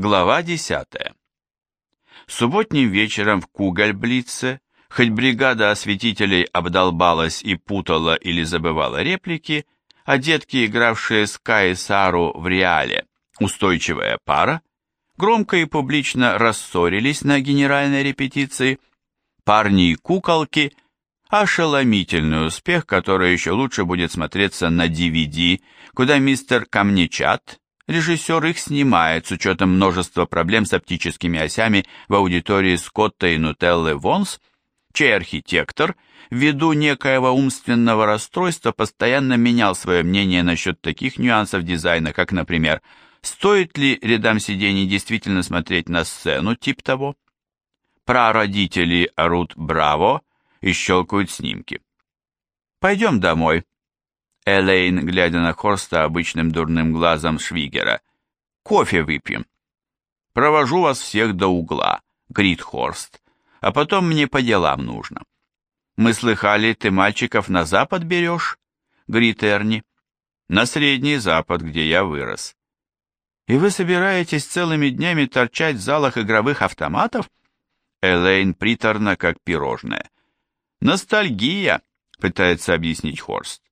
Глава 10. Субботним вечером в Кугальблице, хоть бригада осветителей обдолбалась и путала или забывала реплики, а детки, игравшие Скай и Сару в реале, устойчивая пара, громко и публично рассорились на генеральной репетиции, парни и куколки – ошеломительный успех, который еще лучше будет смотреться на DVD, куда мистер Камнечат, режиссер их снимает с учетом множества проблем с оптическими осями в аудитории Скотта и Нутеллы Вонс, чей архитектор, ввиду некоего умственного расстройства, постоянно менял свое мнение насчет таких нюансов дизайна, как, например, стоит ли рядам сидений действительно смотреть на сцену, тип того. Прародители орут «Браво!» и щелкают снимки. «Пойдем домой», Элейн, глядя на Хорста обычным дурным глазом Швигера. «Кофе выпьем». «Провожу вас всех до угла», — говорит Хорст, «а потом мне по делам нужно». «Мы слыхали, ты мальчиков на запад берешь?» — говорит Эрни. «На средний запад, где я вырос». «И вы собираетесь целыми днями торчать в залах игровых автоматов?» Элейн приторно, как пирожное. «Ностальгия», — пытается объяснить Хорст.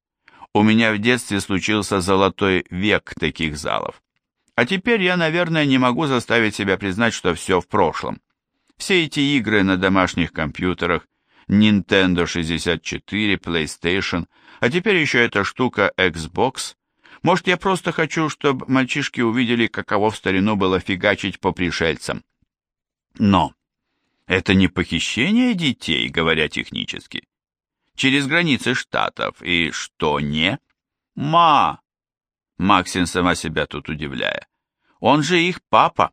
У меня в детстве случился золотой век таких залов. А теперь я, наверное, не могу заставить себя признать, что все в прошлом. Все эти игры на домашних компьютерах, Nintendo 64, PlayStation, а теперь еще эта штука Xbox. Может, я просто хочу, чтобы мальчишки увидели, каково в старину было фигачить по пришельцам. Но это не похищение детей, говоря технически через границы штатов, и что не? Ма! Максин сама себя тут удивляя. Он же их папа.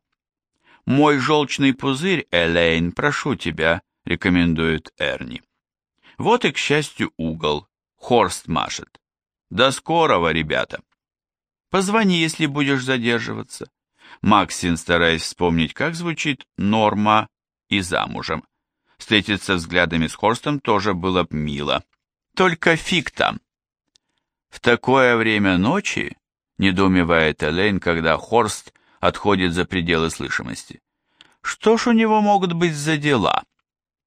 Мой желчный пузырь, Элейн, прошу тебя, рекомендует Эрни. Вот и, к счастью, угол. Хорст машет. До скорого, ребята. Позвони, если будешь задерживаться. Максин, стараясь вспомнить, как звучит норма и замужем. Встретиться взглядами с Хорстом тоже было б мило. Только фиг там. В такое время ночи, недоумевает Элейн, когда Хорст отходит за пределы слышимости. Что ж у него могут быть за дела?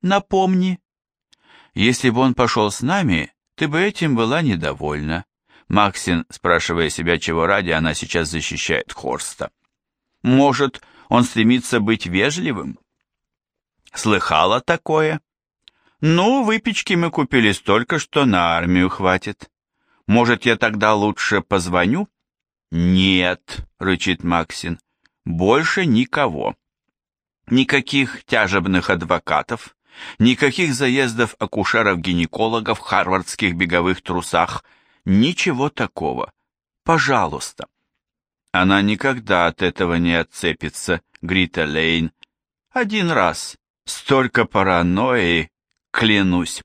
Напомни. Если бы он пошел с нами, ты бы этим была недовольна. Максин, спрашивая себя, чего ради она сейчас защищает Хорста. Может, он стремится быть вежливым? Слыхала такое? Ну, выпечки мы купили столько, что на армию хватит. Может, я тогда лучше позвоню? Нет, рычит Максин, больше никого. Никаких тяжебных адвокатов, никаких заездов акушеров-гинекологов в харвардских беговых трусах, ничего такого. Пожалуйста. Она никогда от этого не отцепится, Грита Лейн. Один раз, Столько паранойи, клянусь.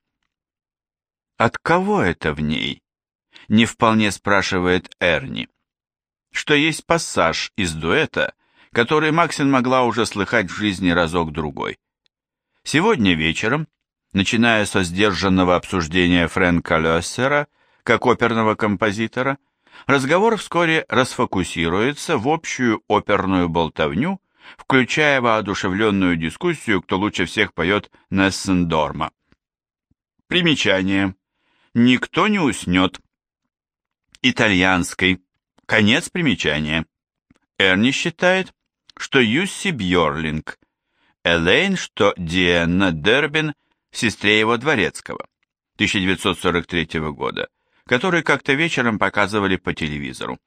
От кого это в ней? Не вполне спрашивает Эрни. Что есть пассаж из дуэта, который Максин могла уже слыхать в жизни разок-другой. Сегодня вечером, начиная со сдержанного обсуждения Фрэнка Лессера как оперного композитора, разговор вскоре расфокусируется в общую оперную болтовню, включая воодушевленную дискуссию, кто лучше всех поет Нессендорма. Примечание. Никто не уснет. Итальянской. Конец примечания. Эрни считает, что Юсси Бьорлинг, Элейн, что Диэнна Дербин, сестре его дворецкого, 1943 года, который как-то вечером показывали по телевизору.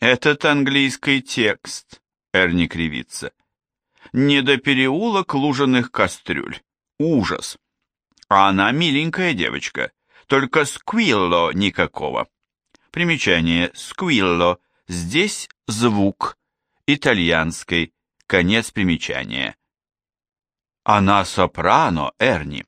Этот английский текст, Эрни кривится. Не до переулок лужаных кастрюль. Ужас. А она миленькая девочка, только сквилло никакого. Примечание сквилло. Здесь звук. Итальянской. Конец примечания. Она сопрано, Эрни.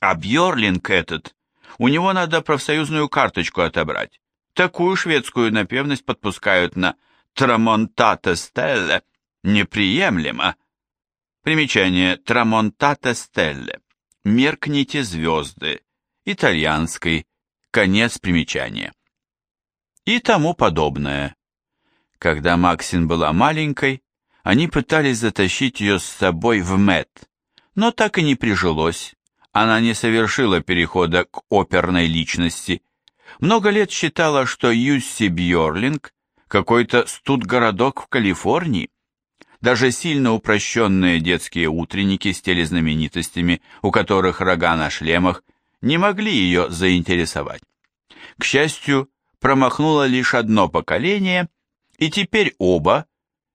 А Бьорлинг этот, у него надо профсоюзную карточку отобрать. Такую шведскую напевность подпускают на Трамонтата Стелле неприемлемо. Примечание Трамонтата Стелле. Меркните звезды. Итальянской. Конец примечания. И тому подобное. Когда Максин была маленькой, Они пытались затащить ее с собой в Мэт, но так и не прижилось. Она не совершила перехода к оперной личности. Много лет считала, что Юсси Бьорлинг какой-то студгородок в Калифорнии. Даже сильно упрощенные детские утренники с телезнаменитостями, у которых рога на шлемах, не могли ее заинтересовать. К счастью, промахнуло лишь одно поколение, и теперь оба,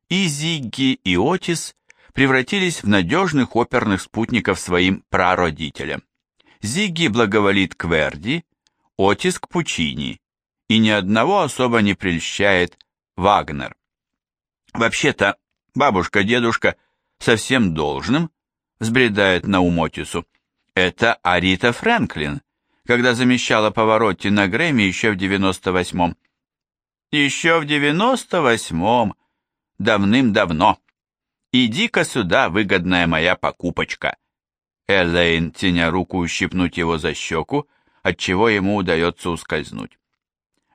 и Зигги, и Отис, превратились в надежных оперных спутников своим прародителям. Зигги благоволит к Верди, Отис к Пучини, и ни одного особо не прельщает Вагнер. Вообще-то, бабушка-дедушка совсем должным, взбредает на ум Отису, это Арита Фрэнклин, когда замещала повороте на Грэмми еще в 98-м. Еще в 98-м, давным-давно. Иди-ка сюда, выгодная моя покупочка. Элейн, теня руку, ущипнуть его за щеку, отчего ему удается ускользнуть.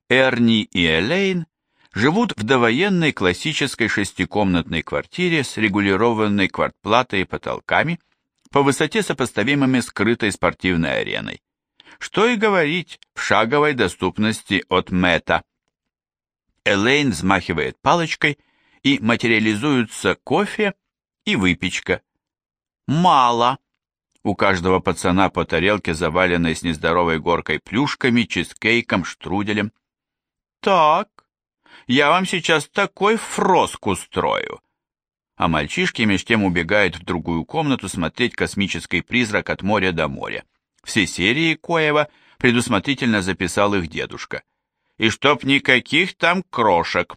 Эрни и Элейн живут в довоенной классической шестикомнатной квартире с регулированной квартплатой и потолками, по высоте сопоставимыми с крытой спортивной ареной. Что и говорить, в шаговой доступности от Мэта. Элейн взмахивает палочкой, и материализуются кофе и выпечка. Мало. У каждого пацана по тарелке, заваленной с нездоровой горкой плюшками, чизкейком, штруделем. Так, я вам сейчас такой фроск устрою а мальчишки меж тем убегают в другую комнату смотреть космический призрак от моря до моря. Все серии Коева предусмотрительно записал их дедушка. И чтоб никаких там крошек.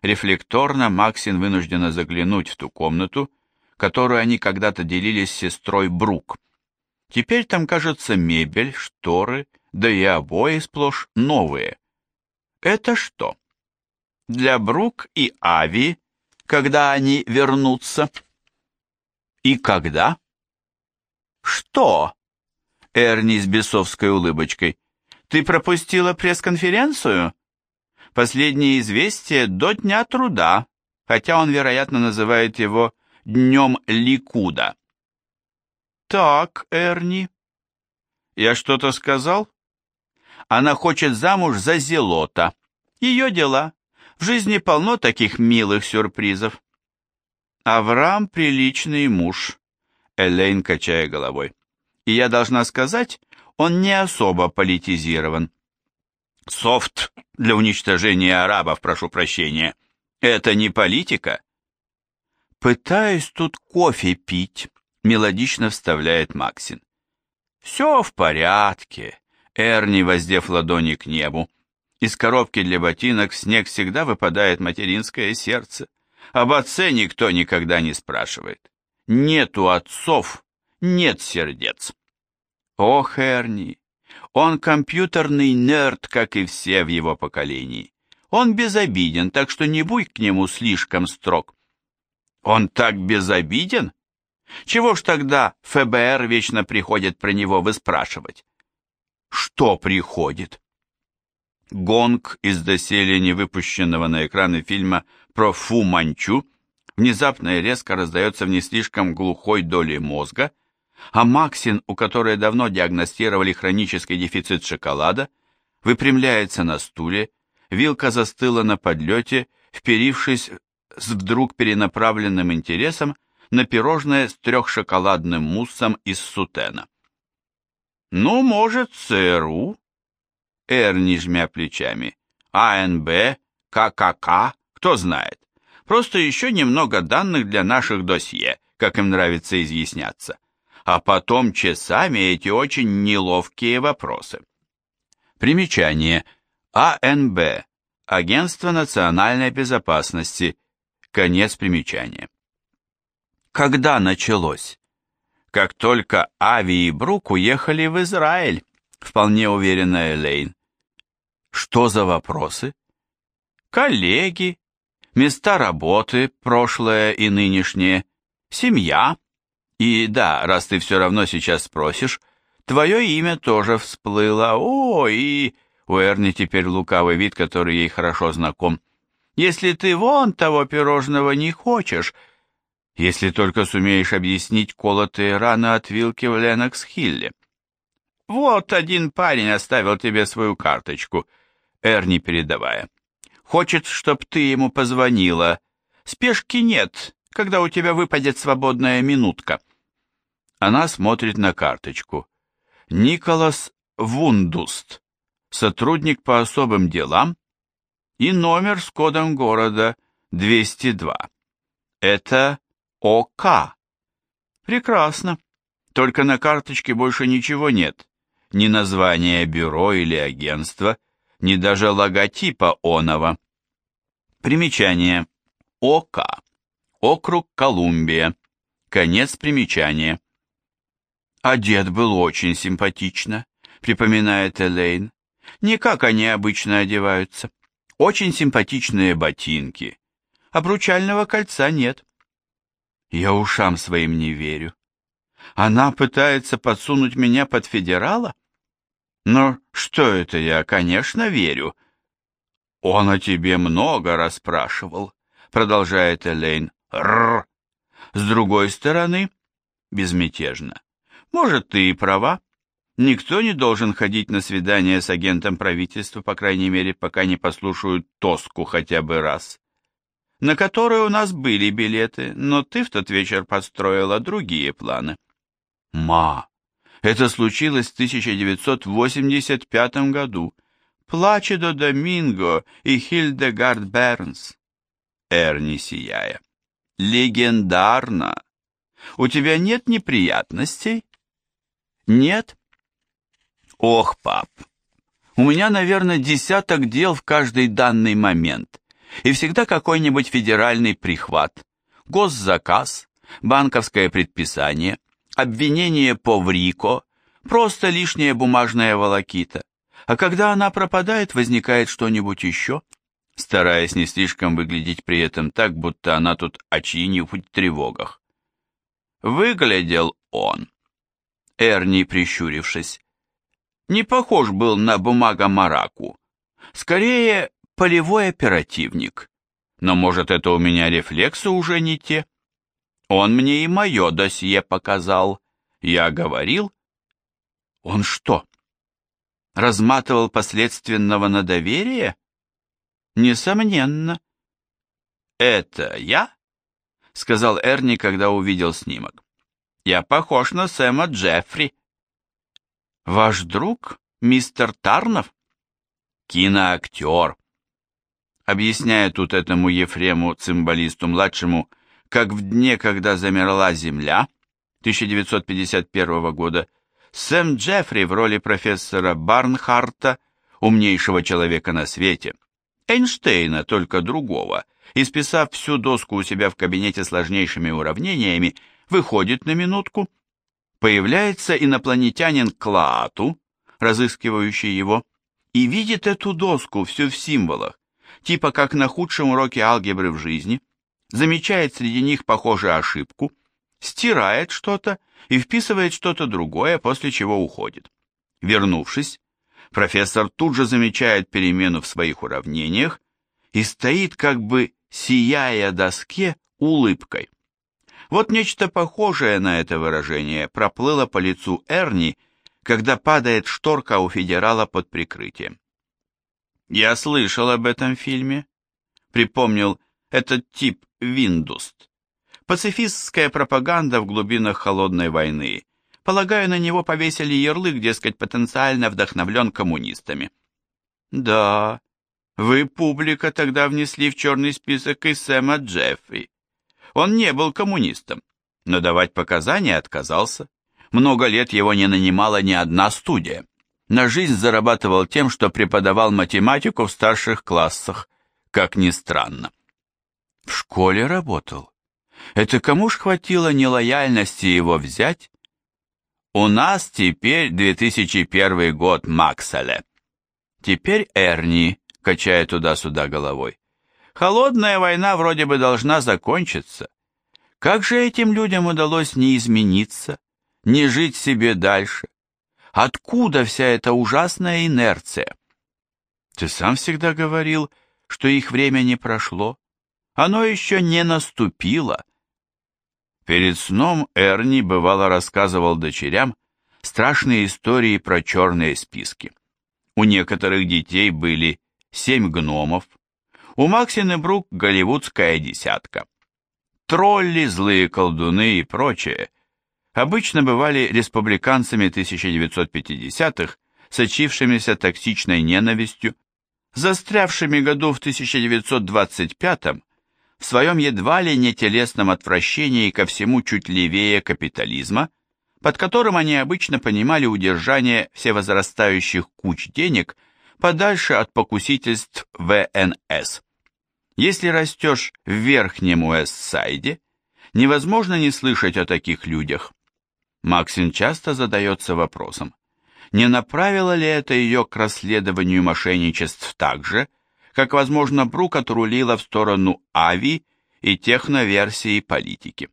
Рефлекторно Максин вынуждена заглянуть в ту комнату, которую они когда-то делили с сестрой Брук. Теперь там, кажется, мебель, шторы, да и обои сплошь новые. Это что? Для Брук и Ави когда они вернутся. И когда? Что? Эрни с бесовской улыбочкой. Ты пропустила пресс-конференцию? Последнее известие до Дня труда, хотя он, вероятно, называет его Днем Ликуда. Так, Эрни. Я что-то сказал? Она хочет замуж за Зелота. Ее дела. В жизни полно таких милых сюрпризов. Авраам приличный муж, Элейн качая головой. И я должна сказать, он не особо политизирован. Софт для уничтожения арабов, прошу прощения. Это не политика. Пытаюсь тут кофе пить, мелодично вставляет Максин. Все в порядке. Эрни, воздев ладони к небу, из коробки для ботинок снег всегда выпадает материнское сердце. Об отце никто никогда не спрашивает. Нету отцов, нет сердец. О, Херни, он компьютерный нерд, как и все в его поколении. Он безобиден, так что не будь к нему слишком строг. Он так безобиден? Чего ж тогда ФБР вечно приходит про него выспрашивать? Что приходит? Гонг из доселе невыпущенного на экраны фильма про Фу Манчу внезапно и резко раздается в не слишком глухой доле мозга, а Максин, у которой давно диагностировали хронический дефицит шоколада, выпрямляется на стуле, вилка застыла на подлете, вперившись с вдруг перенаправленным интересом на пирожное с трехшоколадным муссом из сутена. «Ну, может, ЦРУ?» Эрни, жмя плечами. АНБ, ККК, кто знает. Просто еще немного данных для наших досье, как им нравится изъясняться. А потом часами эти очень неловкие вопросы. Примечание. АНБ. Агентство национальной безопасности. Конец примечания. Когда началось? Как только Ави и Брук уехали в Израиль вполне уверенная Элейн. Что за вопросы? Коллеги, места работы, прошлое и нынешнее, семья. И да, раз ты все равно сейчас спросишь, твое имя тоже всплыло. О, и... У Эрни теперь лукавый вид, который ей хорошо знаком. если ты вон того пирожного не хочешь, если только сумеешь объяснить колотые раны от вилки в Ленокс-Хилле. Вот один парень оставил тебе свою карточку, Эрни передавая. Хочет, чтоб ты ему позвонила. Спешки нет, когда у тебя выпадет свободная минутка. Она смотрит на карточку. Николас Вундуст, сотрудник по особым делам, и номер с кодом города 202. Это ОК. Прекрасно. Только на карточке больше ничего нет. Ни названия бюро или агентства, ни даже логотипа оного. Примечание. ОК. Округ Колумбия. Конец примечания. Одет был очень симпатично, припоминает Элейн. Не как они обычно одеваются. Очень симпатичные ботинки. Обручального кольца нет. Я ушам своим не верю. Она пытается подсунуть меня под федерала? Но что это я, конечно, верю. Он о тебе много расспрашивал, продолжает Элейн. Рр. С другой стороны, безмятежно. Может, ты и права. Никто не должен ходить на свидание с агентом правительства, по крайней мере, пока не послушают тоску хотя бы раз на которой у нас были билеты, но ты в тот вечер подстроила другие планы. Ма, это случилось в 1985 году. Плачедо Доминго и Хильдегард Бернс. Эрни сияя. Легендарно. У тебя нет неприятностей? Нет? Ох, пап, у меня, наверное, десяток дел в каждый данный момент и всегда какой-нибудь федеральный прихват, госзаказ, банковское предписание, обвинение по ВРИКО, просто лишняя бумажная волокита. А когда она пропадает, возникает что-нибудь еще, стараясь не слишком выглядеть при этом так, будто она тут о чьих-нибудь тревогах. Выглядел он, Эрни прищурившись, не похож был на бумага-мараку, скорее полевой оперативник. Но, может, это у меня рефлексы уже не те? Он мне и мое досье показал. Я говорил. Он что, разматывал последственного на доверие? Несомненно. Это я? Сказал Эрни, когда увидел снимок. Я похож на Сэма Джеффри. Ваш друг, мистер Тарнов? Киноактер объясняя тут этому Ефрему, цимбалисту-младшему, как в дне, когда замерла Земля, 1951 года, Сэм Джеффри в роли профессора Барнхарта, умнейшего человека на свете, Эйнштейна, только другого, исписав всю доску у себя в кабинете сложнейшими уравнениями, выходит на минутку, появляется инопланетянин Клаату, разыскивающий его, и видит эту доску всю в символах, типа как на худшем уроке алгебры в жизни, замечает среди них похожую ошибку, стирает что-то и вписывает что-то другое, после чего уходит. Вернувшись, профессор тут же замечает перемену в своих уравнениях и стоит как бы сияя доске улыбкой. Вот нечто похожее на это выражение проплыло по лицу Эрни, когда падает шторка у федерала под прикрытием. Я слышал об этом фильме. Припомнил этот тип Виндуст. Пацифистская пропаганда в глубинах холодной войны. Полагаю, на него повесили ярлык, дескать, потенциально вдохновлен коммунистами. Да, вы, публика, тогда внесли в черный список и Сэма Джеффри. Он не был коммунистом, но давать показания отказался. Много лет его не нанимала ни одна студия. На жизнь зарабатывал тем, что преподавал математику в старших классах, как ни странно. В школе работал. Это кому ж хватило нелояльности его взять? У нас теперь 2001 год, Макселе. Теперь Эрни, качая туда-сюда головой. Холодная война вроде бы должна закончиться. Как же этим людям удалось не измениться, не жить себе дальше? Откуда вся эта ужасная инерция? Ты сам всегда говорил, что их время не прошло. Оно еще не наступило. Перед сном Эрни бывало рассказывал дочерям страшные истории про черные списки. У некоторых детей были семь гномов, у Максины Брук голливудская десятка. Тролли, злые колдуны и прочее обычно бывали республиканцами 1950-х, сочившимися токсичной ненавистью, застрявшими году в 1925-м в своем едва ли не телесном отвращении ко всему чуть левее капитализма, под которым они обычно понимали удержание всевозрастающих куч денег подальше от покусительств ВНС. Если растешь в верхнем Уэст-Сайде, невозможно не слышать о таких людях. Максин часто задается вопросом, не направило ли это ее к расследованию мошенничеств так же, как, возможно, Брук отрулила в сторону Ави и техноверсии политики.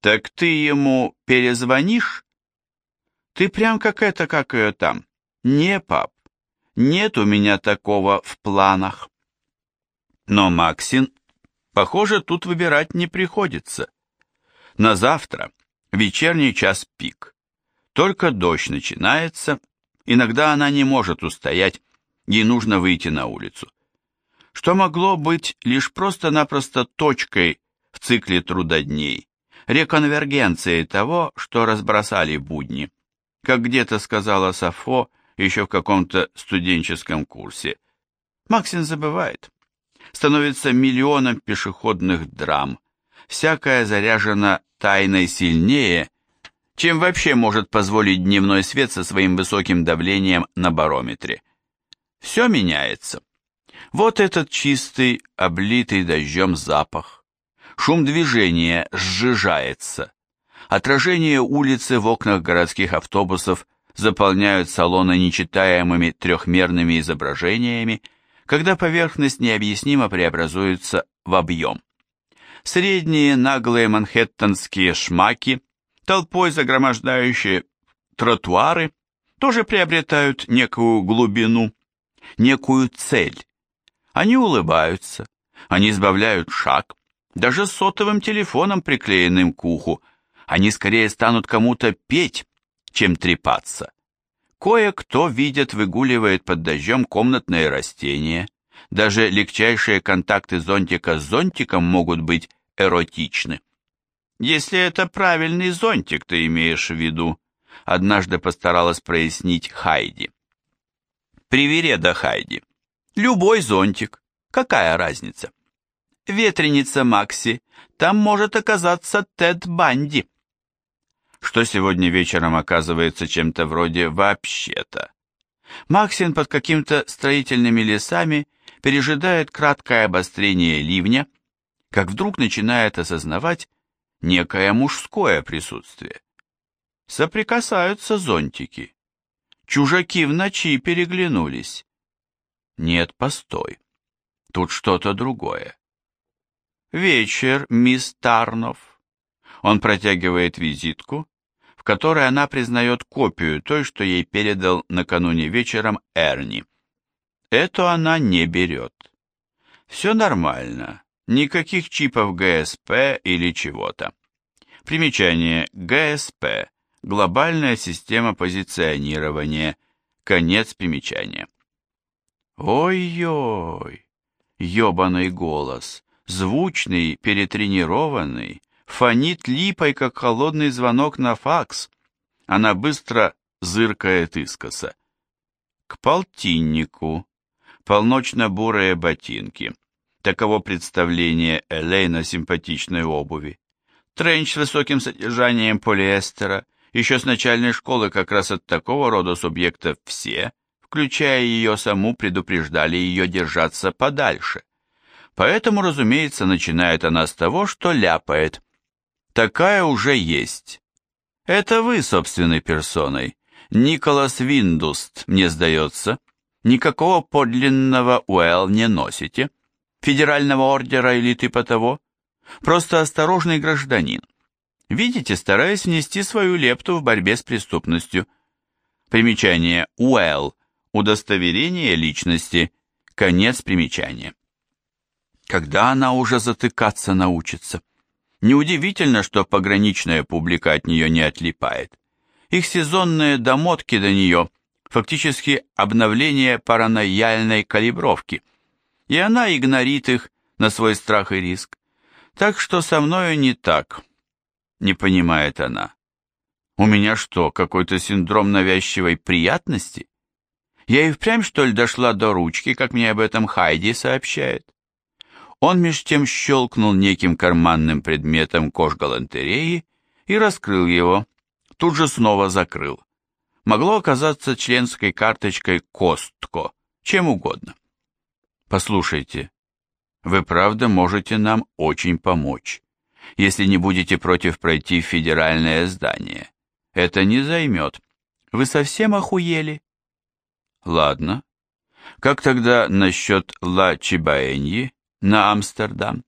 «Так ты ему перезвонишь?» «Ты прям как это, как ее там?» «Не, пап, нет у меня такого в планах». Но Максин, похоже, тут выбирать не приходится. На завтра вечерний час пик. Только дождь начинается, иногда она не может устоять, ей нужно выйти на улицу. Что могло быть лишь просто-напросто точкой в цикле трудодней, реконвергенцией того, что разбросали будни. Как где-то сказала Сафо еще в каком-то студенческом курсе. Максин забывает. Становится миллионом пешеходных драм. Всякая заряжена тайной сильнее, чем вообще может позволить дневной свет со своим высоким давлением на барометре. Все меняется. Вот этот чистый, облитый дождем запах. Шум движения сжижается. Отражение улицы в окнах городских автобусов заполняют салоны нечитаемыми трехмерными изображениями, когда поверхность необъяснимо преобразуется в объем. Средние наглые манхэттенские шмаки, толпой загромождающие тротуары, тоже приобретают некую глубину, некую цель. Они улыбаются, они избавляют шаг, даже с сотовым телефоном, приклеенным к уху, они скорее станут кому-то петь, чем трепаться. Кое-кто, видят, выгуливает под дождем комнатные растения. Даже легчайшие контакты зонтика с зонтиком могут быть эротичны. Если это правильный зонтик, ты имеешь в виду, однажды постаралась прояснить Хайди. Привереда, Хайди. Любой зонтик. Какая разница? Ветреница Макси. Там может оказаться Тед Банди. Что сегодня вечером оказывается чем-то вроде «вообще-то». Максин под каким-то строительными лесами пережидает краткое обострение ливня, как вдруг начинает осознавать некое мужское присутствие. Соприкасаются зонтики. Чужаки в ночи переглянулись. Нет, постой. Тут что-то другое. Вечер, мисс Тарнов. Он протягивает визитку, в которой она признает копию той, что ей передал накануне вечером Эрни. Эту она не берет. Все нормально, никаких чипов ГСП или чего-то. Примечание ГСП Глобальная система позиционирования. Конец примечания. Ой-ой, ёбаный голос, звучный, перетренированный, фонит липой, как холодный звонок на факс. Она быстро зыркает искоса. К полтиннику. Полночно-бурые ботинки. Таково представление Элейна симпатичной обуви. Тренч с высоким содержанием полиэстера, еще с начальной школы как раз от такого рода субъектов все, включая ее саму, предупреждали ее держаться подальше. Поэтому, разумеется, начинает она с того, что ляпает. Такая уже есть. Это вы собственной персоной. Николас Виндуст, мне сдается. Никакого подлинного Уэлл не носите. Федерального ордера или типа того. Просто осторожный гражданин. Видите, стараясь внести свою лепту в борьбе с преступностью. Примечание УЭЛ – удостоверение личности, Конец примечания. Когда она уже затыкаться научится? Неудивительно, что пограничная публика от нее не отлипает. Их сезонные домотки до нее – фактически обновление паранояльной калибровки, и она игнорит их на свой страх и риск. Так что со мною не так, не понимает она. У меня что, какой-то синдром навязчивой приятности? Я и впрямь, что ли, дошла до ручки, как мне об этом Хайди сообщает? Он меж тем щелкнул неким карманным предметом кож-галантереи и раскрыл его, тут же снова закрыл. Могло оказаться членской карточкой Костко, чем угодно. Послушайте, вы правда можете нам очень помочь, если не будете против пройти в федеральное здание. Это не займет. Вы совсем охуели? Ладно. Как тогда насчет Ла Чибаэньи на Амстердам?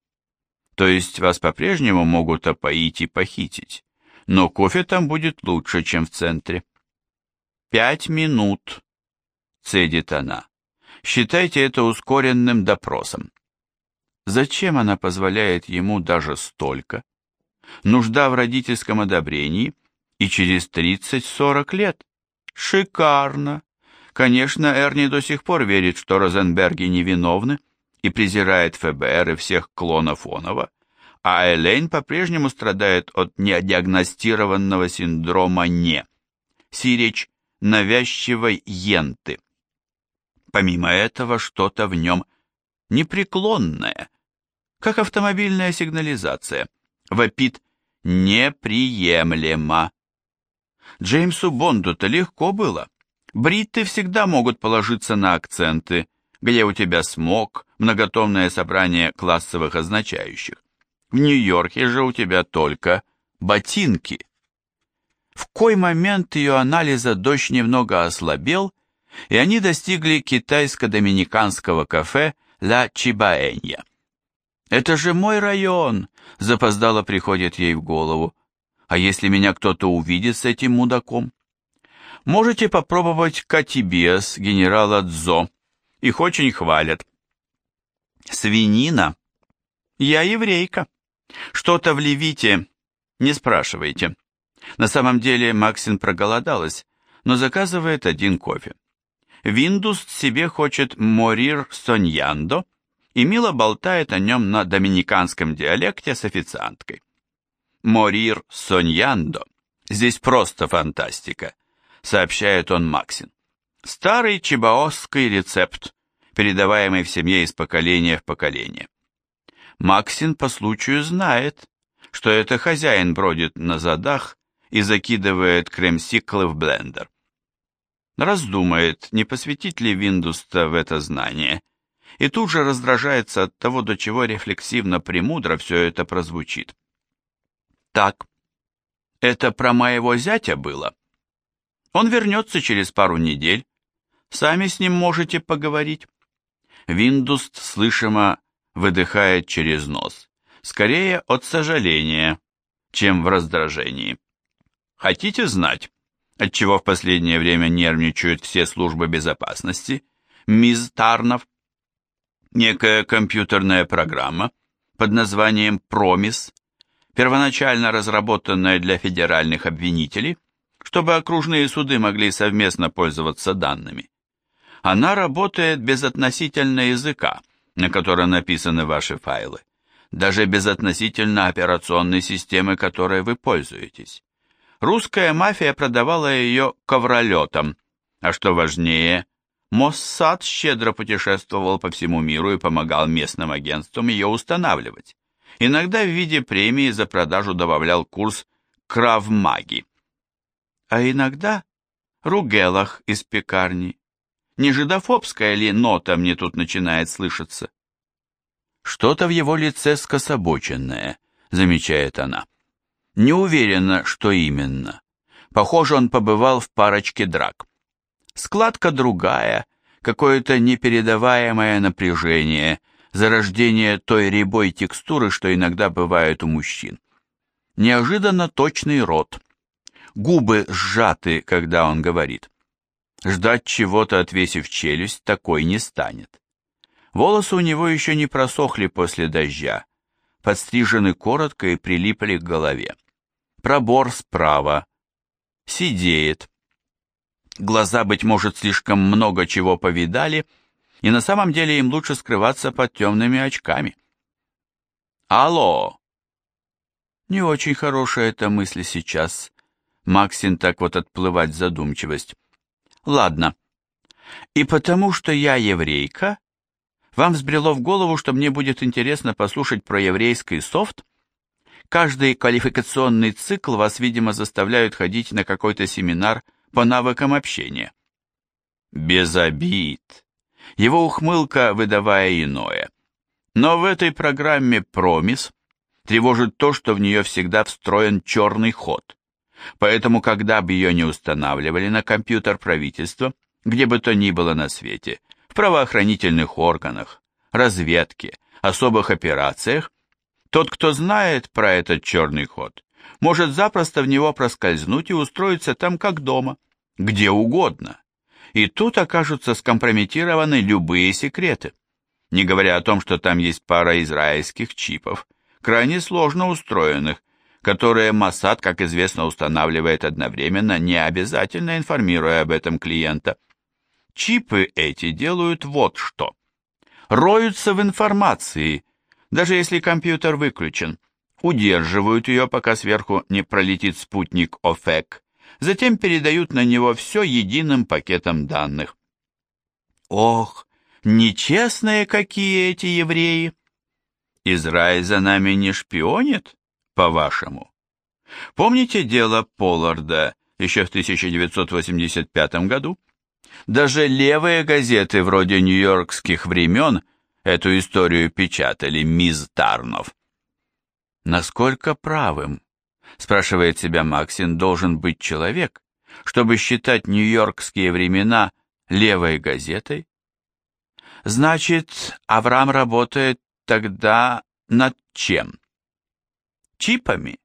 То есть вас по-прежнему могут опоить и похитить но кофе там будет лучше, чем в центре. «Пять минут», — цедит она. «Считайте это ускоренным допросом». Зачем она позволяет ему даже столько? Нужда в родительском одобрении и через 30-40 лет. Шикарно. Конечно, Эрни до сих пор верит, что Розенберги невиновны и презирает ФБР и всех клонов Онова, а Элейн по-прежнему страдает от недиагностированного синдрома «не», сиречь навязчивой енты. Помимо этого, что-то в нем непреклонное, как автомобильная сигнализация, вопит «неприемлемо». Джеймсу Бонду-то легко было. Бритты всегда могут положиться на акценты, где у тебя смог, многотомное собрание классовых означающих. В Нью-Йорке же у тебя только ботинки. В кой момент ее анализа дождь немного ослабел, и они достигли китайско-доминиканского кафе «Ла Чибаэнья». «Это же мой район!» — запоздало приходит ей в голову. «А если меня кто-то увидит с этим мудаком?» «Можете попробовать катибиас генерала Дзо. Их очень хвалят». «Свинина?» «Я еврейка». Что-то в Левите, не спрашивайте. На самом деле Максин проголодалась, но заказывает один кофе. Виндус себе хочет Морир Соньяндо и мило болтает о нем на доминиканском диалекте с официанткой. Морир Соньяндо. Здесь просто фантастика, сообщает он Максин. Старый чебаосский рецепт, передаваемый в семье из поколения в поколение. Максин по случаю знает, что это хозяин бродит на задах и закидывает крем-сиклы в блендер. Раздумает, не посвятить ли Виндуста в это знание, и тут же раздражается от того, до чего рефлексивно-премудро все это прозвучит. Так, это про моего зятя было. Он вернется через пару недель, сами с ним можете поговорить. Виндуст слышимо выдыхает через нос, скорее от сожаления, чем в раздражении. Хотите знать, отчего в последнее время нервничают все службы безопасности, мисс Тарнов? Некая компьютерная программа под названием «Промис», первоначально разработанная для федеральных обвинителей, чтобы окружные суды могли совместно пользоваться данными. Она работает безотносительно языка, на которой написаны ваши файлы, даже безотносительно операционной системы, которой вы пользуетесь. Русская мафия продавала ее ковролетам, а что важнее, Моссад щедро путешествовал по всему миру и помогал местным агентствам ее устанавливать. Иногда в виде премии за продажу добавлял курс кравмаги. А иногда ругелах из пекарни не жидофобская ли нота мне тут начинает слышаться? Что-то в его лице скособоченное, замечает она. Не уверена, что именно. Похоже, он побывал в парочке драк. Складка другая, какое-то непередаваемое напряжение, зарождение той рябой текстуры, что иногда бывает у мужчин. Неожиданно точный рот. Губы сжаты, когда он говорит. Ждать чего-то, отвесив челюсть, такой не станет. Волосы у него еще не просохли после дождя, подстрижены коротко и прилипли к голове. Пробор справа. Сидеет. Глаза, быть может, слишком много чего повидали, и на самом деле им лучше скрываться под темными очками. «Алло!» Не очень хорошая эта мысль сейчас. Максин так вот отплывать задумчивость. Ладно. И потому что я еврейка, вам взбрело в голову, что мне будет интересно послушать про еврейский софт? Каждый квалификационный цикл вас, видимо, заставляют ходить на какой-то семинар по навыкам общения. Без обид. Его ухмылка, выдавая иное. Но в этой программе «Промис» тревожит то, что в нее всегда встроен черный ход. Поэтому, когда бы ее не устанавливали на компьютер правительства, где бы то ни было на свете, в правоохранительных органах, разведке, особых операциях, тот, кто знает про этот черный ход, может запросто в него проскользнуть и устроиться там как дома, где угодно. И тут окажутся скомпрометированы любые секреты. Не говоря о том, что там есть пара израильских чипов, крайне сложно устроенных, которые Моссад, как известно, устанавливает одновременно, не обязательно информируя об этом клиента. Чипы эти делают вот что. Роются в информации, даже если компьютер выключен, удерживают ее, пока сверху не пролетит спутник ОФЭК, затем передают на него все единым пакетом данных. Ох, нечестные какие эти евреи! Израиль за нами не шпионит, по-вашему? Помните дело Полларда еще в 1985 году? Даже левые газеты вроде нью-йоркских времен эту историю печатали, мисс Тарнов. Насколько правым, спрашивает себя Максин, должен быть человек, чтобы считать нью-йоркские времена левой газетой? Значит, Авраам работает Тогда над чем? Чипами?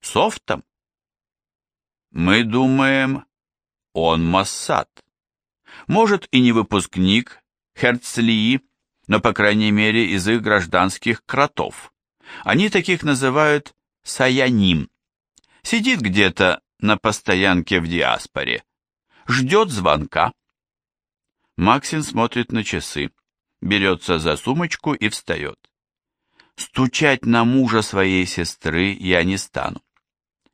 Софтом? Мы думаем, он Моссад. Может и не выпускник Херцлии, но, по крайней мере, из их гражданских кротов. Они таких называют Саяним. Сидит где-то на постоянке в диаспоре. Ждет звонка. Максин смотрит на часы берется за сумочку и встает. Стучать на мужа своей сестры я не стану.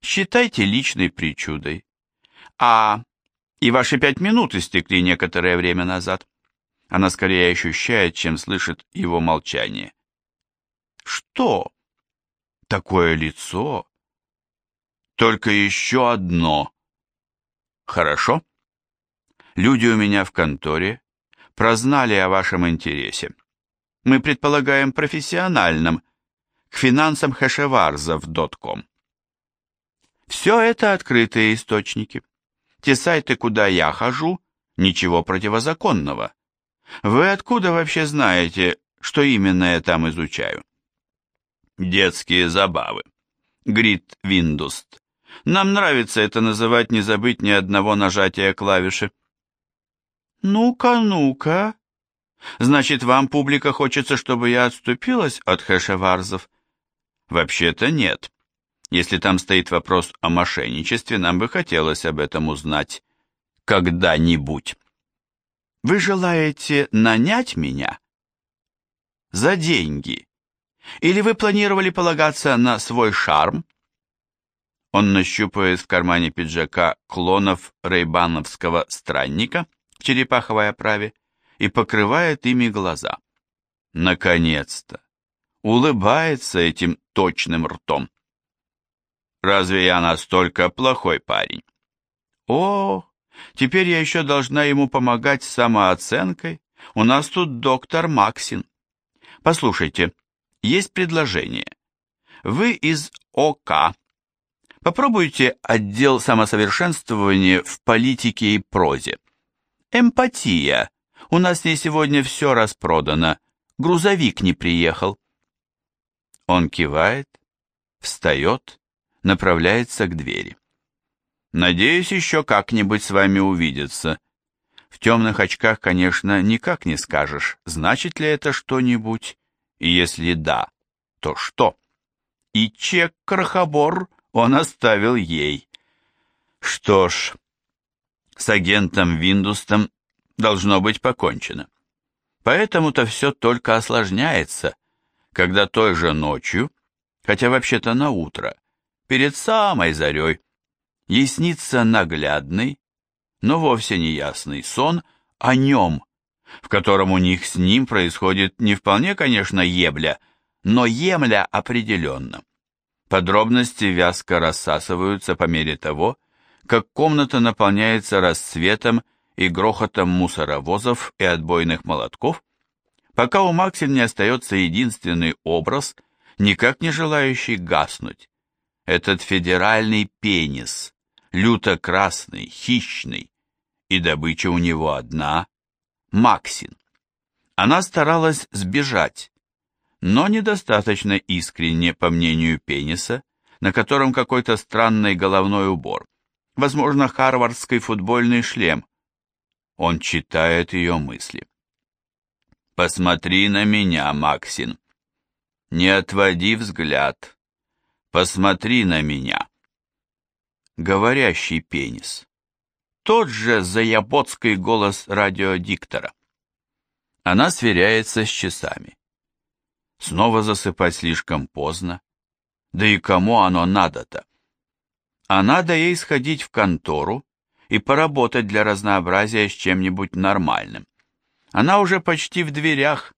Считайте личной причудой. А, и ваши пять минут истекли некоторое время назад. Она скорее ощущает, чем слышит его молчание. Что? Такое лицо? Только еще одно. Хорошо. Люди у меня в конторе прознали о вашем интересе. Мы предполагаем профессиональном, к финансам хэшеварзов.ком. Все это открытые источники. Те сайты, куда я хожу, ничего противозаконного. Вы откуда вообще знаете, что именно я там изучаю? Детские забавы. Грит Виндуст. Нам нравится это называть, не забыть ни одного нажатия клавиши. «Ну-ка, ну-ка. Значит, вам, публика, хочется, чтобы я отступилась от хэшеварзов?» «Вообще-то нет. Если там стоит вопрос о мошенничестве, нам бы хотелось об этом узнать. Когда-нибудь. Вы желаете нанять меня?» «За деньги. Или вы планировали полагаться на свой шарм?» Он нащупывает в кармане пиджака клонов рейбановского странника – в черепаховой оправе и покрывает ими глаза. Наконец-то! Улыбается этим точным ртом. Разве я настолько плохой парень? О, теперь я еще должна ему помогать с самооценкой. У нас тут доктор Максин. Послушайте, есть предложение. Вы из ОК. Попробуйте отдел самосовершенствования в политике и прозе. Эмпатия. У нас не сегодня все распродано. Грузовик не приехал. Он кивает, встает, направляется к двери. Надеюсь еще как-нибудь с вами увидеться. В темных очках, конечно, никак не скажешь, значит ли это что-нибудь, если да, то что? И чек крохобор он оставил ей. Что ж, с агентом Виндустом должно быть покончено. Поэтому-то все только осложняется, когда той же ночью, хотя вообще-то на утро, перед самой зарей, ей наглядный, но вовсе не ясный сон о нем, в котором у них с ним происходит не вполне, конечно, ебля, но емля определенно. Подробности вязко рассасываются по мере того, как комната наполняется расцветом и грохотом мусоровозов и отбойных молотков, пока у Максин не остается единственный образ, никак не желающий гаснуть. Этот федеральный пенис, люто-красный, хищный, и добыча у него одна – Максин. Она старалась сбежать, но недостаточно искренне, по мнению пениса, на котором какой-то странный головной убор, возможно, харвардский футбольный шлем. Он читает ее мысли. «Посмотри на меня, Максин. Не отводи взгляд. Посмотри на меня». Говорящий пенис. Тот же заяботский голос радиодиктора. Она сверяется с часами. Снова засыпать слишком поздно. Да и кому оно надо-то? А надо ей сходить в контору и поработать для разнообразия с чем-нибудь нормальным. Она уже почти в дверях.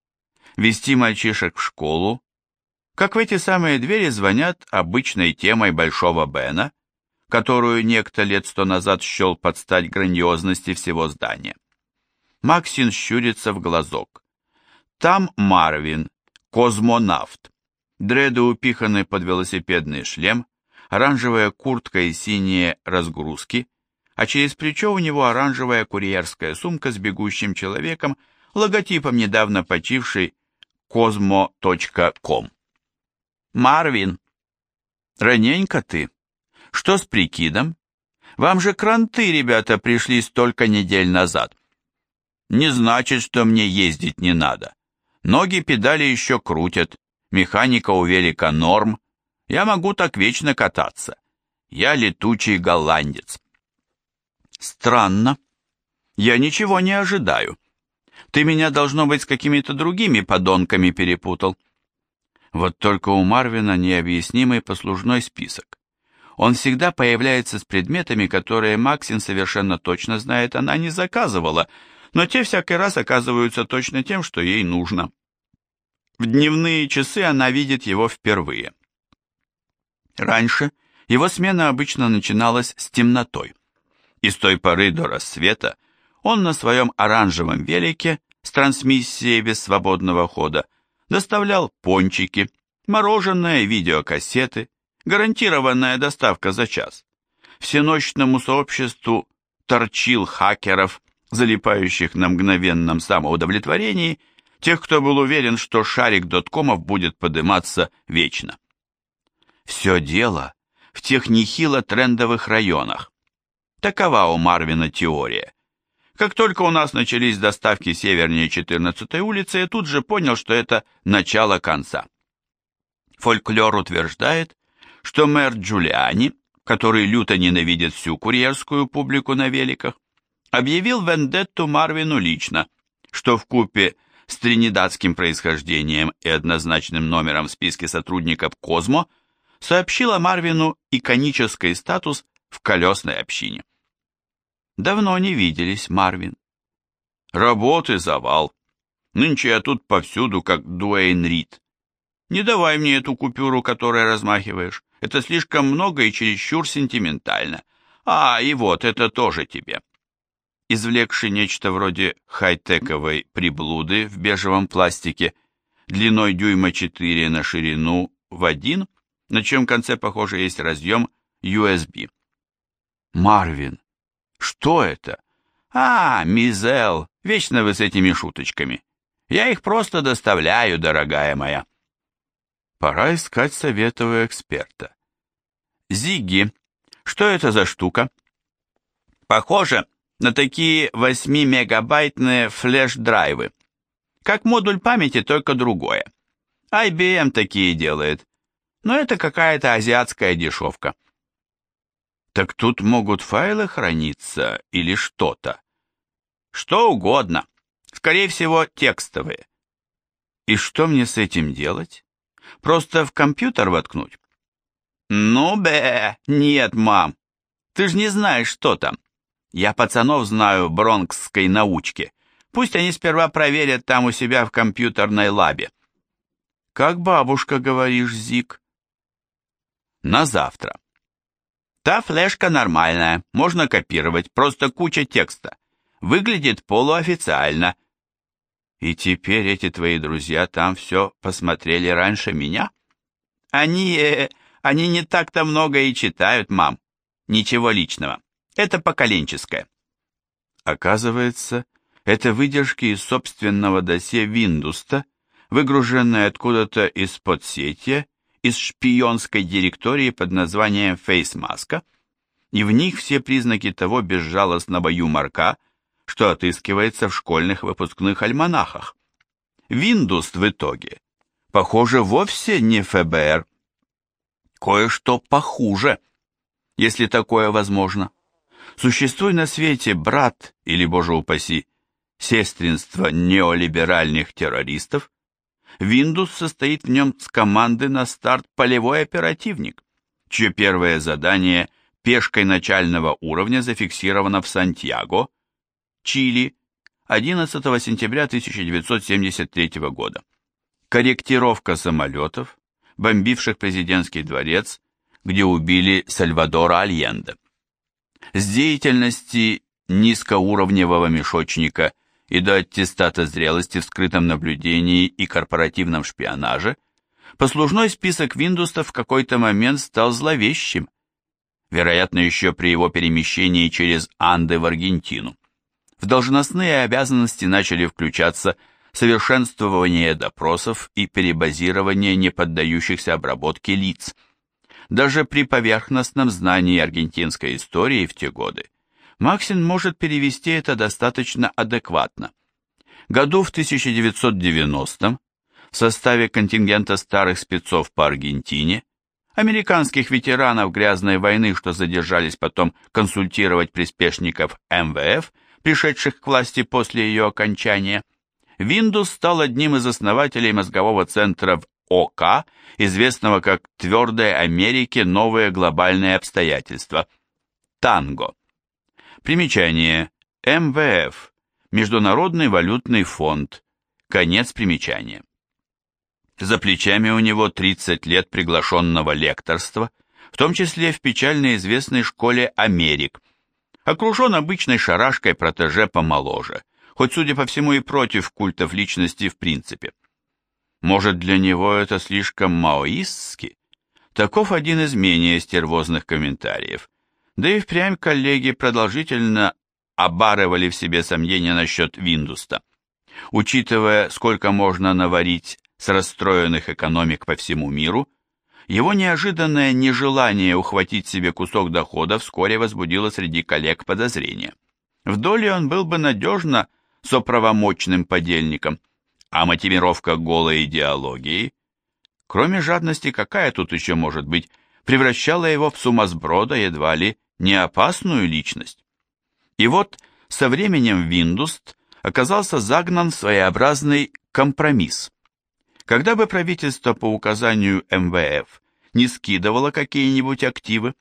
Вести мальчишек в школу. Как в эти самые двери звонят обычной темой Большого Бена, которую некто лет сто назад счел под стать грандиозности всего здания. Максин щурится в глазок. Там Марвин, космонавт. Дреды упиханы под велосипедный шлем, оранжевая куртка и синие разгрузки, а через плечо у него оранжевая курьерская сумка с бегущим человеком, логотипом недавно почившей cosmo.com. «Марвин, раненько ты. Что с прикидом? Вам же кранты, ребята, пришли столько недель назад. Не значит, что мне ездить не надо. Ноги педали еще крутят, механика у велика норм, я могу так вечно кататься. Я летучий голландец. Странно. Я ничего не ожидаю. Ты меня, должно быть, с какими-то другими подонками перепутал. Вот только у Марвина необъяснимый послужной список. Он всегда появляется с предметами, которые Максин совершенно точно знает, она не заказывала, но те всякий раз оказываются точно тем, что ей нужно. В дневные часы она видит его впервые. Раньше его смена обычно начиналась с темнотой, и с той поры до рассвета он на своем оранжевом велике с трансмиссией без свободного хода доставлял пончики, мороженое, видеокассеты, гарантированная доставка за час. Всеночному сообществу торчил хакеров, залипающих на мгновенном самоудовлетворении, тех, кто был уверен, что шарик доткомов будет подниматься вечно. Все дело в тех нехило трендовых районах. Такова у Марвина теория. Как только у нас начались доставки севернее 14-й улицы, я тут же понял, что это начало конца. Фольклор утверждает, что мэр Джулиани, который люто ненавидит всю курьерскую публику на великах, объявил вендетту Марвину лично, что в купе с тринидадским происхождением и однозначным номером в списке сотрудников Козмо – сообщила Марвину иконический статус в колесной общине. Давно не виделись, Марвин. Работы завал. Нынче я тут повсюду, как Дуэйн Рид. Не давай мне эту купюру, которой размахиваешь. Это слишком много и чересчур сентиментально. А, и вот, это тоже тебе. Извлекши нечто вроде хай-тековой приблуды в бежевом пластике, длиной дюйма 4 на ширину в один, на чем конце, похоже, есть разъем USB. Марвин, что это? А, Мизел, вечно вы с этими шуточками. Я их просто доставляю, дорогая моя. Пора искать советового эксперта. Зиги, что это за штука? Похоже на такие 8-мегабайтные флеш-драйвы. Как модуль памяти, только другое. IBM такие делает. Но это какая-то азиатская дешевка. Так тут могут файлы храниться или что-то. Что угодно. Скорее всего, текстовые. И что мне с этим делать? Просто в компьютер воткнуть? Ну, бе, нет, мам. Ты ж не знаешь, что там. Я пацанов знаю бронкской научке. Пусть они сперва проверят там у себя в компьютерной лабе. Как бабушка, говоришь, Зик? На завтра. Та флешка нормальная, можно копировать, просто куча текста. Выглядит полуофициально. И теперь эти твои друзья там все посмотрели раньше меня? Они, э, они не так-то много и читают, мам. Ничего личного. Это поколенческое. Оказывается, это выдержки из собственного досье Виндуста, выгруженные откуда-то из-под сети, из шпионской директории под названием Фейсмаска, и в них все признаки того безжалостного юморка, что отыскивается в школьных выпускных альманахах. Виндуст в итоге, похоже, вовсе не ФБР. Кое-что похуже, если такое возможно. Существует на свете брат, или, боже упаси, сестринство неолиберальных террористов, Windows состоит в нем с команды на старт полевой оперативник, чье первое задание пешкой начального уровня зафиксировано в Сантьяго, Чили, 11 сентября 1973 года. Корректировка самолетов, бомбивших президентский дворец, где убили Сальвадора Альенде. С деятельности низкоуровневого мешочника и до аттестата зрелости в скрытом наблюдении и корпоративном шпионаже, послужной список Виндуста в какой-то момент стал зловещим, вероятно, еще при его перемещении через Анды в Аргентину. В должностные обязанности начали включаться совершенствование допросов и перебазирование неподдающихся обработке лиц. Даже при поверхностном знании аргентинской истории в те годы Максин может перевести это достаточно адекватно. Году в 1990 в составе контингента старых спецов по Аргентине, американских ветеранов грязной войны, что задержались потом консультировать приспешников МВФ, пришедших к власти после ее окончания, Виндус стал одним из основателей мозгового центра в ОК, известного как «Твердой Америке. Новые глобальные обстоятельства» – «Танго». Примечание. МВФ. Международный валютный фонд. Конец примечания. За плечами у него 30 лет приглашенного лекторства, в том числе в печально известной школе Америк. Окружен обычной шарашкой протеже помоложе, хоть, судя по всему, и против культов личности в принципе. Может, для него это слишком маоистски? Таков один из менее стервозных комментариев. Да и впрямь коллеги продолжительно обарывали в себе сомнения насчет Виндуста. Учитывая, сколько можно наварить с расстроенных экономик по всему миру, его неожиданное нежелание ухватить себе кусок дохода вскоре возбудило среди коллег подозрения. В доле он был бы надежно соправомочным подельником, а мотивировка голой идеологии, кроме жадности, какая тут еще может быть, превращала его в сумасброда едва ли не опасную личность. И вот со временем Виндуст оказался загнан в своеобразный компромисс. Когда бы правительство по указанию МВФ не скидывало какие-нибудь активы,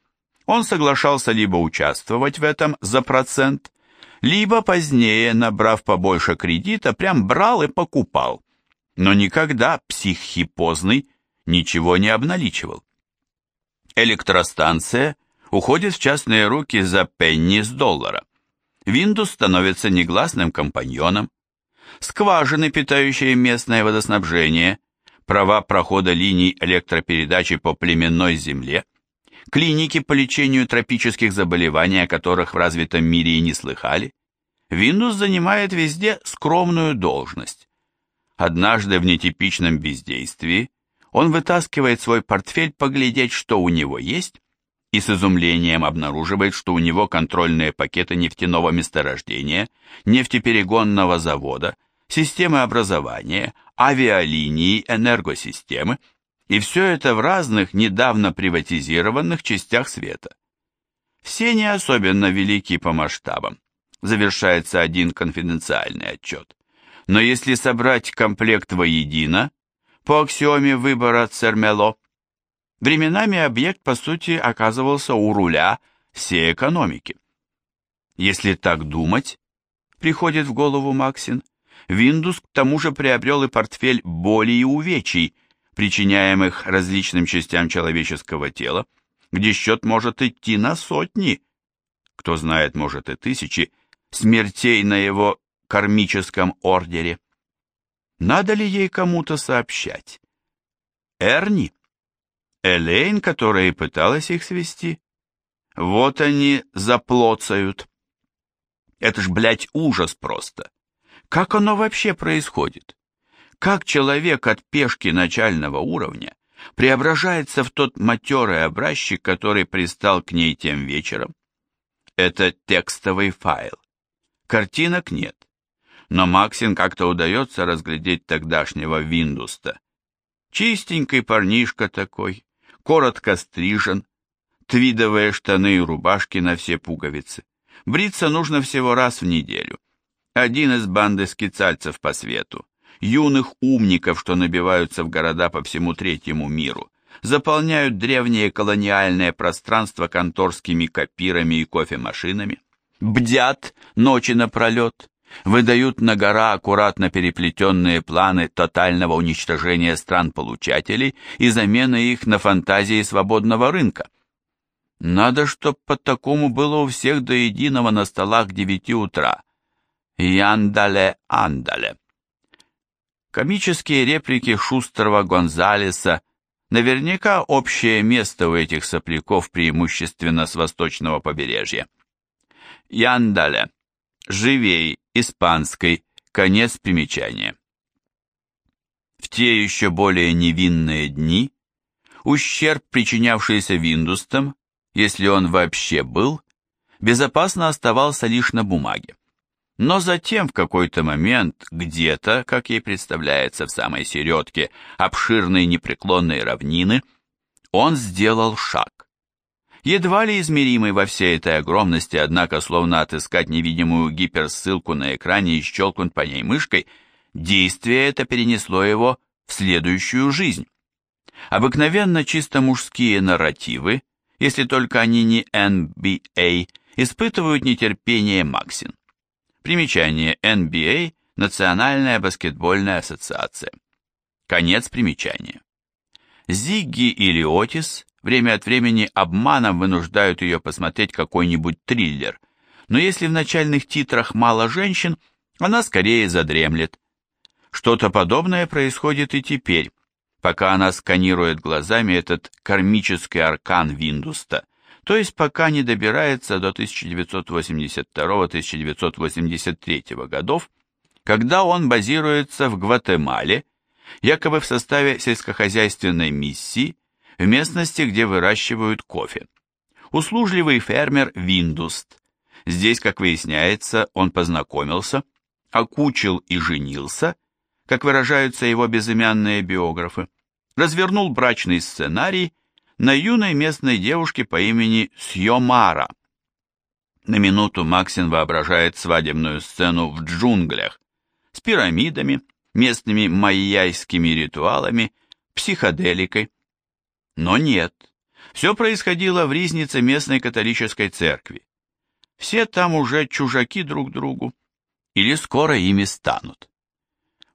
он соглашался либо участвовать в этом за процент, либо позднее, набрав побольше кредита, прям брал и покупал. Но никогда психхипозный ничего не обналичивал. Электростанция уходит в частные руки за пенни с доллара. Windows становится негласным компаньоном. Скважины, питающие местное водоснабжение, права прохода линий электропередачи по племенной земле, клиники по лечению тропических заболеваний, о которых в развитом мире и не слыхали. Windows занимает везде скромную должность. Однажды в нетипичном бездействии он вытаскивает свой портфель поглядеть, что у него есть, и с изумлением обнаруживает, что у него контрольные пакеты нефтяного месторождения, нефтеперегонного завода, системы образования, авиалинии, энергосистемы, и все это в разных, недавно приватизированных частях света. Все не особенно велики по масштабам, завершается один конфиденциальный отчет. Но если собрать комплект воедино, по аксиоме выбора Цермело, временами объект, по сути, оказывался у руля всей экономики. Если так думать, приходит в голову Максин, Windows к тому же приобрел и портфель боли и увечий, причиняемых различным частям человеческого тела, где счет может идти на сотни, кто знает, может и тысячи, смертей на его кармическом ордере. Надо ли ей кому-то сообщать? Эрни? Элейн, которая пыталась их свести? Вот они заплоцают. Это ж, блядь, ужас просто. Как оно вообще происходит? Как человек от пешки начального уровня преображается в тот матерый образчик, который пристал к ней тем вечером? Это текстовый файл. Картинок нет. Но Максин как-то удается разглядеть тогдашнего Виндуста. Чистенький парнишка такой, коротко стрижен, твидовые штаны и рубашки на все пуговицы. Бриться нужно всего раз в неделю. Один из банды скицальцев по свету, юных умников, что набиваются в города по всему третьему миру, заполняют древнее колониальное пространство конторскими копирами и кофемашинами, бдят ночи напролет, выдают на гора аккуратно переплетенные планы тотального уничтожения стран-получателей и замены их на фантазии свободного рынка. Надо, чтоб по такому было у всех до единого на столах девяти утра. Яндале-андале. Комические реплики Шустрого Гонзалеса наверняка общее место у этих сопляков преимущественно с восточного побережья. Яндале. Живей, испанской, конец примечания. В те еще более невинные дни ущерб, причинявшийся Виндустам, если он вообще был, безопасно оставался лишь на бумаге. Но затем в какой-то момент где-то, как ей представляется в самой середке обширной непреклонной равнины, он сделал шаг. Едва ли измеримый во всей этой огромности, однако словно отыскать невидимую гиперссылку на экране и щелкнуть по ней мышкой, действие это перенесло его в следующую жизнь. Обыкновенно чисто мужские нарративы, если только они не NBA, испытывают нетерпение Максин. Примечание NBA – Национальная баскетбольная ассоциация. Конец примечания. Зигги или Отис время от времени обманом вынуждают ее посмотреть какой-нибудь триллер, но если в начальных титрах мало женщин, она скорее задремлет. Что-то подобное происходит и теперь, пока она сканирует глазами этот кармический аркан Виндуста, то есть пока не добирается до 1982-1983 годов, когда он базируется в Гватемале, якобы в составе сельскохозяйственной миссии, в местности, где выращивают кофе. Услужливый фермер Виндуст. Здесь, как выясняется, он познакомился, окучил и женился, как выражаются его безымянные биографы, развернул брачный сценарий на юной местной девушке по имени Сьомара. На минуту Максин воображает свадебную сцену в джунглях с пирамидами, местными майяйскими ритуалами, психоделикой. Но нет, все происходило в ризнице местной католической церкви. Все там уже чужаки друг другу, или скоро ими станут.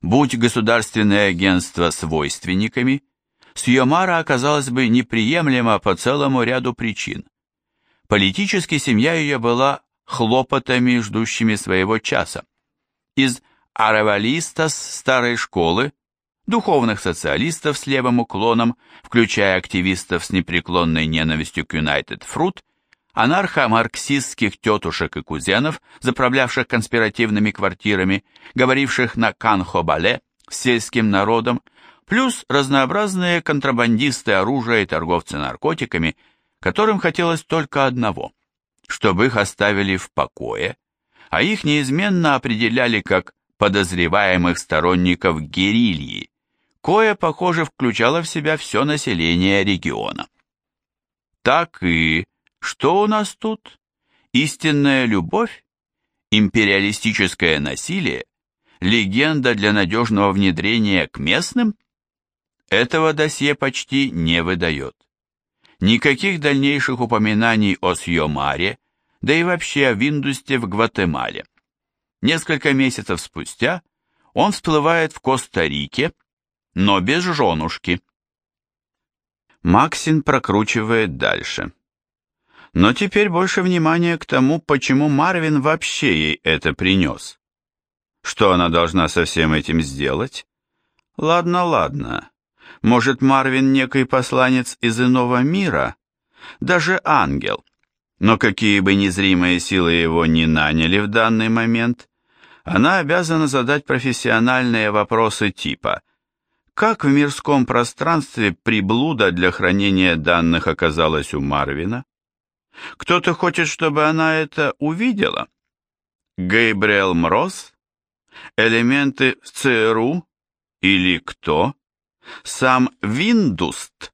Будь государственное агентство свойственниками – Сьомара оказалась бы неприемлема по целому ряду причин. Политически семья ее была хлопотами, ждущими своего часа. Из аревалистас старой школы, духовных социалистов с левым уклоном, включая активистов с непреклонной ненавистью к United Fruit, анархо-марксистских тетушек и кузенов, заправлявших конспиративными квартирами, говоривших на канхо-бале с сельским народом, плюс разнообразные контрабандисты оружия и торговцы наркотиками, которым хотелось только одного – чтобы их оставили в покое, а их неизменно определяли как подозреваемых сторонников герильи, кое, похоже, включало в себя все население региона. Так и что у нас тут? Истинная любовь? Империалистическое насилие? Легенда для надежного внедрения к местным? Этого досье почти не выдает. Никаких дальнейших упоминаний о Сьомаре, да и вообще о Виндусте в Гватемале. Несколько месяцев спустя он всплывает в Коста-Рике, но без женушки. Максин прокручивает дальше. Но теперь больше внимания к тому, почему Марвин вообще ей это принес. Что она должна со всем этим сделать? Ладно, ладно. Может, Марвин некий посланец из иного мира? Даже ангел. Но какие бы незримые силы его не наняли в данный момент, она обязана задать профессиональные вопросы типа – как в мирском пространстве приблуда для хранения данных оказалась у Марвина? Кто-то хочет, чтобы она это увидела? Гейбриэл Мроз? Элементы в ЦРУ? Или кто? Сам Виндуст?